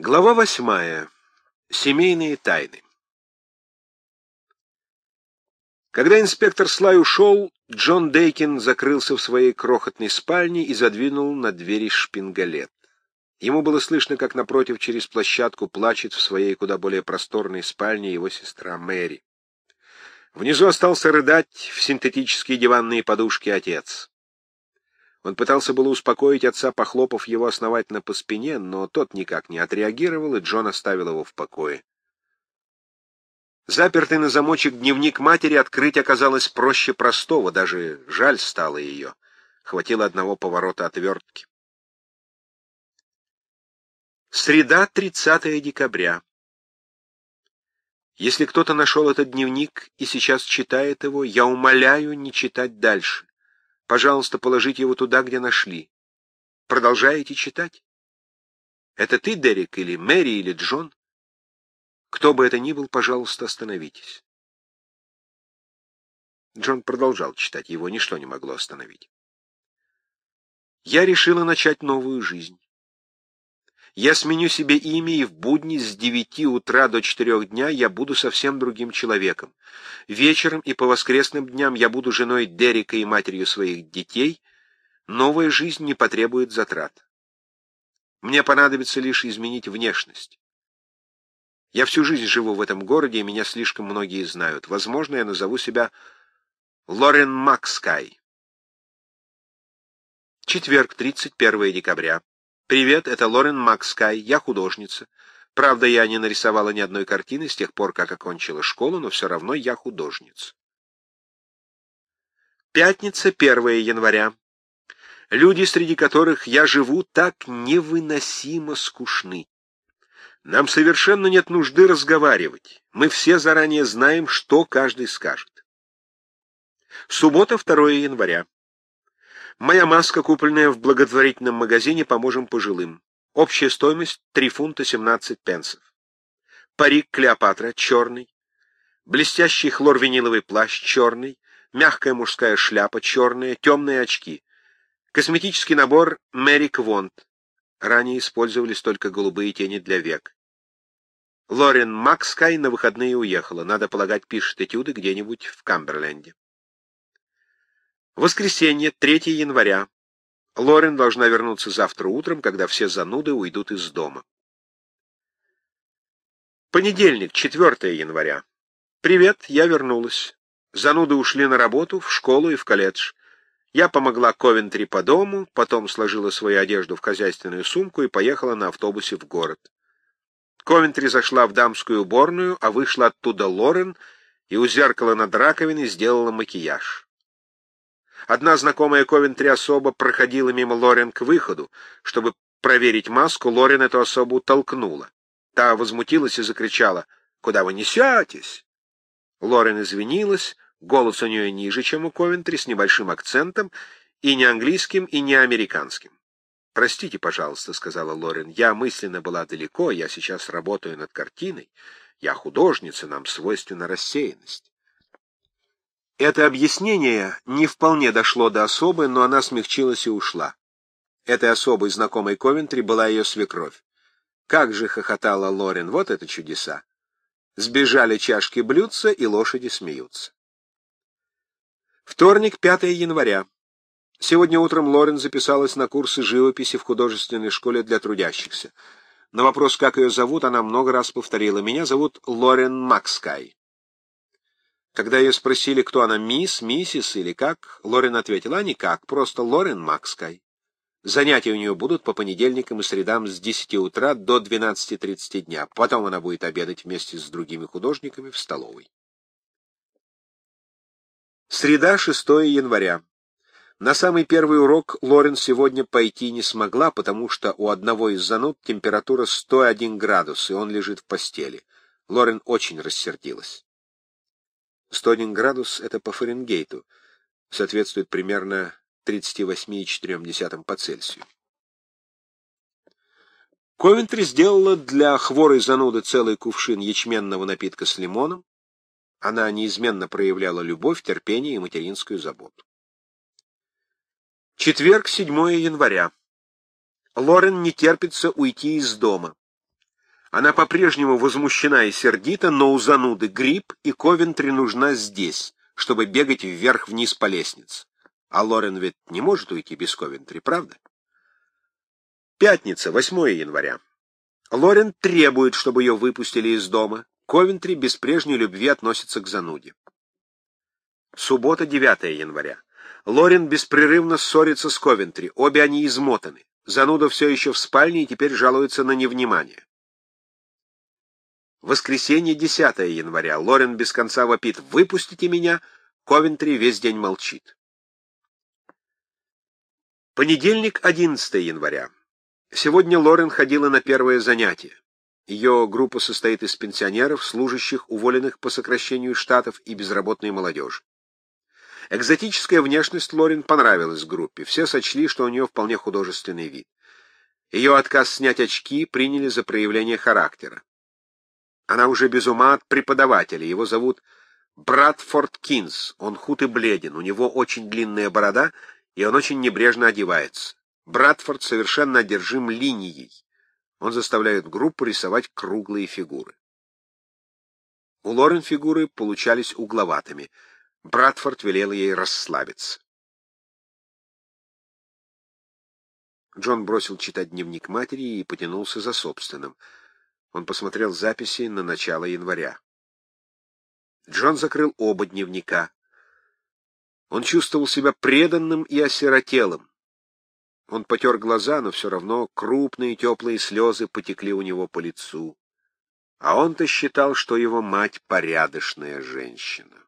Глава восьмая. Семейные тайны. Когда инспектор Слай ушел, Джон Дейкин закрылся в своей крохотной спальне и задвинул на двери шпингалет. Ему было слышно, как напротив через площадку плачет в своей куда более просторной спальне его сестра Мэри. Внизу остался рыдать в синтетические диванные подушки отец. Он пытался было успокоить отца, похлопав его основательно по спине, но тот никак не отреагировал, и Джон оставил его в покое. Запертый на замочек дневник матери открыть оказалось проще простого, даже жаль стало ее. Хватило одного поворота отвертки. Среда, 30 декабря. Если кто-то нашел этот дневник и сейчас читает его, я умоляю не читать дальше. Пожалуйста, положите его туда, где нашли. Продолжаете читать? Это ты, Дерек, или Мэри, или Джон? Кто бы это ни был, пожалуйста, остановитесь. Джон продолжал читать, его ничто не могло остановить. Я решила начать новую жизнь. Я сменю себе имя, и в будни с девяти утра до четырех дня я буду совсем другим человеком. Вечером и по воскресным дням я буду женой Дерека и матерью своих детей. Новая жизнь не потребует затрат. Мне понадобится лишь изменить внешность. Я всю жизнь живу в этом городе, и меня слишком многие знают. Возможно, я назову себя Лорен Макскай. Четверг, 31 декабря. «Привет, это Лорен Макскай, я художница. Правда, я не нарисовала ни одной картины с тех пор, как окончила школу, но все равно я художница». Пятница, 1 января. Люди, среди которых я живу, так невыносимо скучны. Нам совершенно нет нужды разговаривать. Мы все заранее знаем, что каждый скажет. Суббота, 2 января. Моя маска, купленная в благотворительном магазине «Поможем пожилым». Общая стоимость — 3 фунта 17 пенсов. Парик Клеопатра — черный. Блестящий хлорвиниловый плащ — черный. Мягкая мужская шляпа — черная. Темные очки. Косметический набор Мэри Квонт. Ранее использовались только голубые тени для век. Лорен Макскай на выходные уехала. Надо полагать, пишет этюды где-нибудь в Камберленде. Воскресенье, 3 января. Лорен должна вернуться завтра утром, когда все зануды уйдут из дома. Понедельник, 4 января. Привет, я вернулась. Зануды ушли на работу, в школу и в колледж. Я помогла Ковентри по дому, потом сложила свою одежду в хозяйственную сумку и поехала на автобусе в город. Ковентри зашла в дамскую уборную, а вышла оттуда Лорен и у зеркала над раковиной сделала макияж. Одна знакомая Ковентри особо проходила мимо Лорен к выходу. Чтобы проверить маску, Лорен эту особу толкнула. Та возмутилась и закричала «Куда вы несетесь?» Лорен извинилась, голос у нее ниже, чем у Ковентри, с небольшим акцентом, и не английским, и не американским. «Простите, пожалуйста», — сказала Лорен, — «я мысленно была далеко, я сейчас работаю над картиной. Я художница, нам свойственна рассеянность». Это объяснение не вполне дошло до особы, но она смягчилась и ушла. Этой особой, знакомой Ковентри, была ее свекровь. Как же хохотала Лорен, вот это чудеса! Сбежали чашки блюдца, и лошади смеются. Вторник, 5 января. Сегодня утром Лорен записалась на курсы живописи в художественной школе для трудящихся. На вопрос, как ее зовут, она много раз повторила. «Меня зовут Лорен Макскай». Когда ее спросили, кто она, мисс, миссис или как, Лорен ответила, а никак, просто Лорен Макскай. Занятия у нее будут по понедельникам и средам с 10 утра до 12.30 дня. Потом она будет обедать вместе с другими художниками в столовой. Среда, 6 января. На самый первый урок Лорен сегодня пойти не смогла, потому что у одного из зануд температура 101 градус, и он лежит в постели. Лорен очень рассердилась. 101 градус — это по Фаренгейту, соответствует примерно 38,4 по Цельсию. Ковентри сделала для хворой зануды целый кувшин ячменного напитка с лимоном. Она неизменно проявляла любовь, терпение и материнскую заботу. Четверг, 7 января. Лорен не терпится уйти из дома. Она по-прежнему возмущена и сердита, но у зануды грипп, и Ковентри нужна здесь, чтобы бегать вверх-вниз по лестнице. А Лорен ведь не может уйти без Ковентри, правда? Пятница, 8 января. Лорен требует, чтобы ее выпустили из дома. Ковентри без прежней любви относится к зануде. Суббота, 9 января. Лорен беспрерывно ссорится с Ковентри, обе они измотаны. Зануда все еще в спальне и теперь жалуется на невнимание. Воскресенье, 10 января. Лорен без конца вопит «Выпустите меня!» Ковентри весь день молчит. Понедельник, 11 января. Сегодня Лорен ходила на первое занятие. Ее группа состоит из пенсионеров, служащих, уволенных по сокращению штатов и безработной молодежи. Экзотическая внешность Лорен понравилась группе. Все сочли, что у нее вполне художественный вид. Ее отказ снять очки приняли за проявление характера. Она уже без ума от преподавателя. Его зовут Братфорд Кинс. Он худ и бледен, у него очень длинная борода, и он очень небрежно одевается. Братфорд совершенно одержим линией. Он заставляет группу рисовать круглые фигуры. У Лорен фигуры получались угловатыми. Братфорд велел ей расслабиться. Джон бросил читать дневник матери и потянулся за собственным — он посмотрел записи на начало января. Джон закрыл оба дневника. Он чувствовал себя преданным и осиротелым. Он потер глаза, но все равно крупные теплые слезы потекли у него по лицу. А он-то считал, что его мать порядочная женщина.